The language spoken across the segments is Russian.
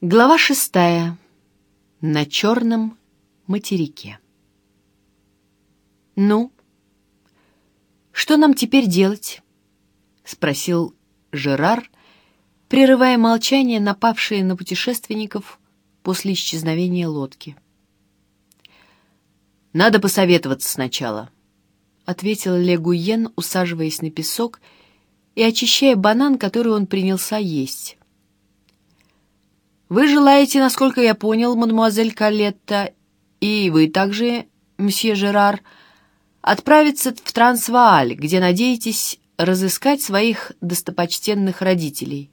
Глава шестая. На черном материке. «Ну, что нам теперь делать?» — спросил Жерар, прерывая молчание, напавшее на путешественников после исчезновения лодки. «Надо посоветоваться сначала», — ответил Легуен, усаживаясь на песок и очищая банан, который он принялся есть. Вы желаете, насколько я понял, мадемуазель Калетта, и вы также, мсье Жерар, отправиться в Трансвааль, где надеетесь разыскать своих достопочтенных родителей.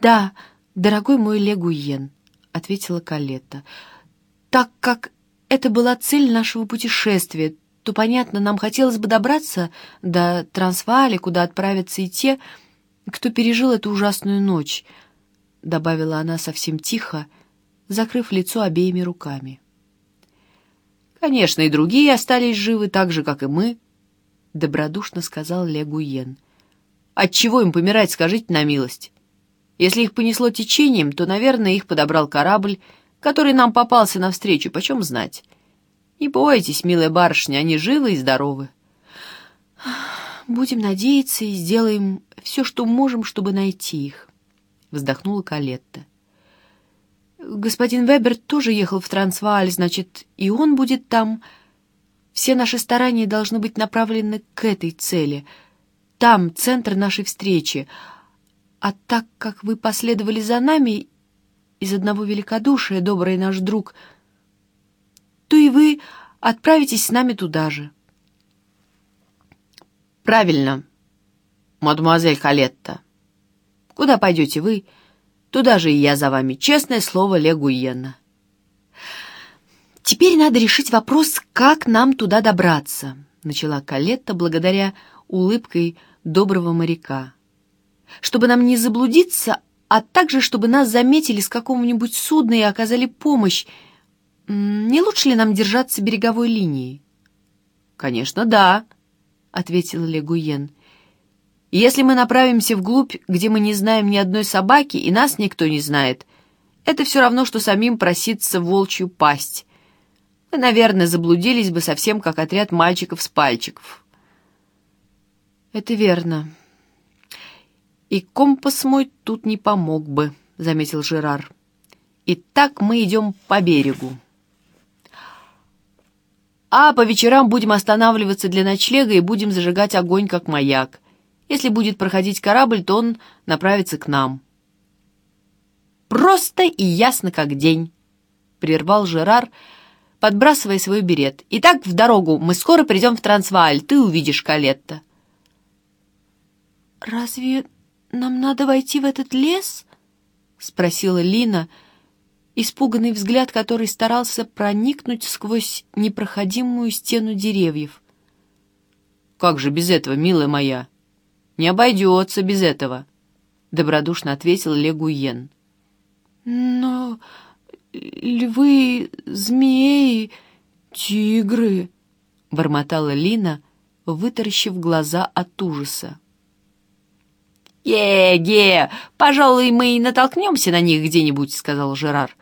«Да, дорогой мой Легуен», — ответила Калетта, — «так как это была цель нашего путешествия, то, понятно, нам хотелось бы добраться до Трансвааля, куда отправятся и те, кто пережил эту ужасную ночь» добавила она совсем тихо, закрыв лицо обеими руками. «Конечно, и другие остались живы, так же, как и мы», — добродушно сказал Легуен. «Отчего им помирать, скажите на милость? Если их понесло течением, то, наверное, их подобрал корабль, который нам попался навстречу, почем знать. Не бойтесь, милая барышня, они живы и здоровы». «Будем надеяться и сделаем все, что можем, чтобы найти их», — вздохнула Калетта. «Господин Вебер тоже ехал в Трансвааль, значит, и он будет там. Все наши старания должны быть направлены к этой цели. Там центр нашей встречи. А так как вы последовали за нами из одного великодушия, добрый наш друг, то и вы отправитесь с нами туда же». «Правильно, мадемуазель Калетта», Куда пойдете вы, туда же и я за вами. Честное слово Легуена. «Теперь надо решить вопрос, как нам туда добраться», — начала Калетта благодаря улыбкой доброго моряка. «Чтобы нам не заблудиться, а также чтобы нас заметили с какого-нибудь судна и оказали помощь, не лучше ли нам держаться береговой линии?» «Конечно, да», — ответил Легуен. Если мы направимся вглубь, где мы не знаем ни одной собаки, и нас никто не знает, это все равно, что самим проситься в волчью пасть. Мы, наверное, заблудились бы совсем как отряд мальчиков с пальчиков. Это верно. И компас мой тут не помог бы, — заметил Жерар. Итак, мы идем по берегу. А по вечерам будем останавливаться для ночлега и будем зажигать огонь, как маяк. Если будет проходить корабль, то он направится к нам». «Просто и ясно, как день», — прервал Жерар, подбрасывая свой берет. «Итак, в дорогу. Мы скоро придем в Трансвааль. Ты увидишь Калетта». «Разве нам надо войти в этот лес?» — спросила Лина, испуганный взгляд, который старался проникнуть сквозь непроходимую стену деревьев. «Как же без этого, милая моя?» Не обойдется без этого», — добродушно ответил Легуен. «Но львы, змеи, тигры...» — бормотала Лина, вытаращив глаза от ужаса. «Е-ге! Пожалуй, мы и натолкнемся на них где-нибудь», — сказал Жерар.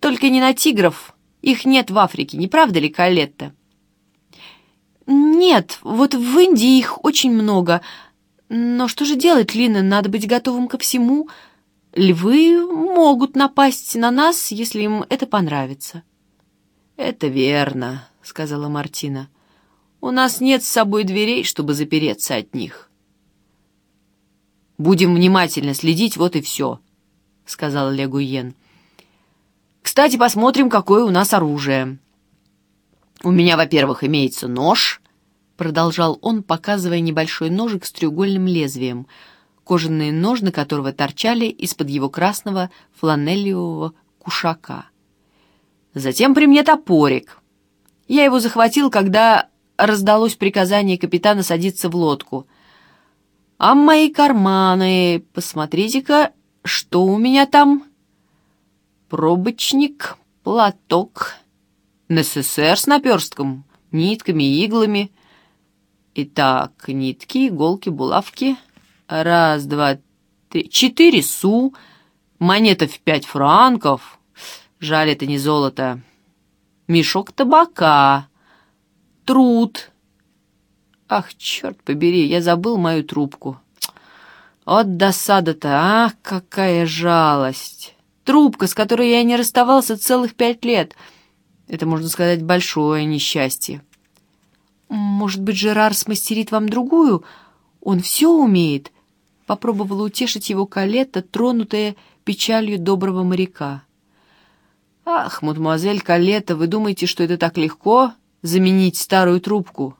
«Только не на тигров. Их нет в Африке, не правда ли, Калетта?» «Нет, вот в Индии их очень много, но что же делать, Лина? Надо быть готовым ко всему. Львы могут напасть на нас, если им это понравится. «Это верно», — сказала Мартина. «У нас нет с собой дверей, чтобы запереться от них». «Будем внимательно следить, вот и все», — сказал Легуен. «Кстати, посмотрим, какое у нас оружие. У меня, во-первых, имеется нож, продолжал он, показывая небольшой ножик с треугольным лезвием, кожаные ножны которого торчали из-под его красного фланелевого кушака. Затем при мне топорик. Я его захватил, когда раздалось приказание капитана садиться в лодку. А мои карманы, посмотрите-ка, что у меня там? Пробочник, платок, НССР с наперстком, нитками иглами — Итак, нитки, иголки, булавки. Раз, два, три, четыре су, Монета в пять франков. Жаль, это не золото. Мешок табака. Труд. Ах, черт побери, я забыл мою трубку. Вот досада-то, ах, какая жалость. Трубка, с которой я не расставался целых пять лет. Это, можно сказать, большое несчастье. Может быть, Жерар смастерит вам другую? Он все умеет. Попробовала утешить его Калетта, тронутая печалью доброго моряка. «Ах, мадемуазель Калетта, вы думаете, что это так легко заменить старую трубку?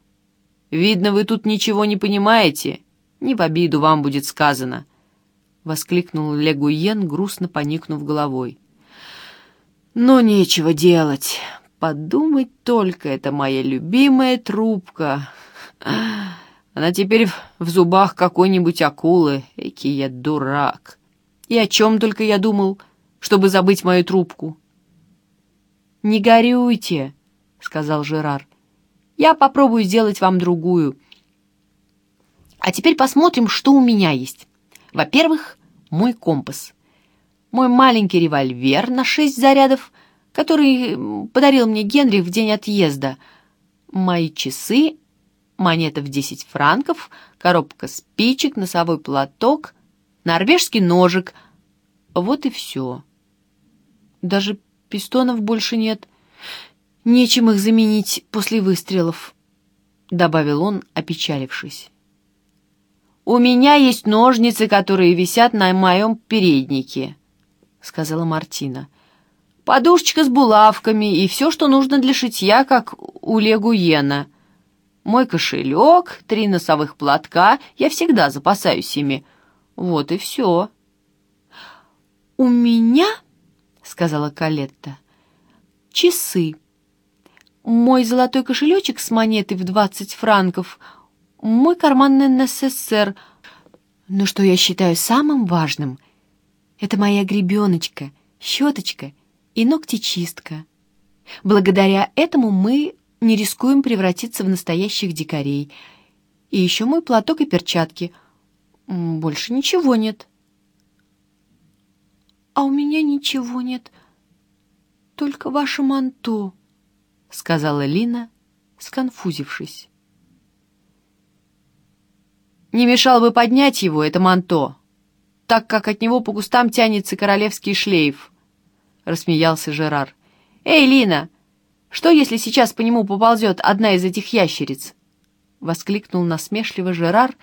Видно, вы тут ничего не понимаете. Не в обиду вам будет сказано». — воскликнул Легуен, грустно поникнув головой. «Но нечего делать. Подумать только, это моя любимая трубка. Она теперь в зубах какой-нибудь акулы. Эки я дурак. И о чем только я думал, чтобы забыть мою трубку?» «Не горюйте», — сказал Жерар. «Я попробую сделать вам другую. А теперь посмотрим, что у меня есть». Во-первых, мой компас. Мой маленький револьвер на шесть зарядов, который подарил мне Генри в день отъезда. Мои часы, монета в десять франков, коробка спичек, носовой платок, норвежский ножик. Вот и все. Даже пистонов больше нет. Нечем их заменить после выстрелов, — добавил он, опечалившись. «У меня есть ножницы, которые висят на моем переднике», — сказала Мартина. «Подушечка с булавками и все, что нужно для шитья, как у Легуена. Мой кошелек, три носовых платка, я всегда запасаюсь ими. Вот и все». «У меня», — сказала Калетта, — «часы. Мой золотой кошелечек с монетой в двадцать франков — мой карманный НССР. Но что я считаю самым важным, это моя гребеночка, щеточка и ногтечистка. Благодаря этому мы не рискуем превратиться в настоящих дикарей. И еще мой платок и перчатки. Больше ничего нет. «А у меня ничего нет, только ваше манто», — сказала Лина, сконфузившись. Не мешало бы поднять его, это манто, так как от него по кустам тянется королевский шлейф», — рассмеялся Жерар. «Эй, Лина, что, если сейчас по нему поползет одна из этих ящериц?» — воскликнул насмешливо Жерар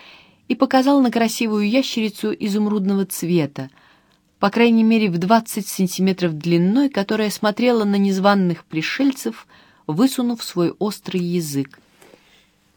и показал на красивую ящерицу изумрудного цвета, по крайней мере в двадцать сантиметров длиной, которая смотрела на незваных пришельцев, высунув свой острый язык.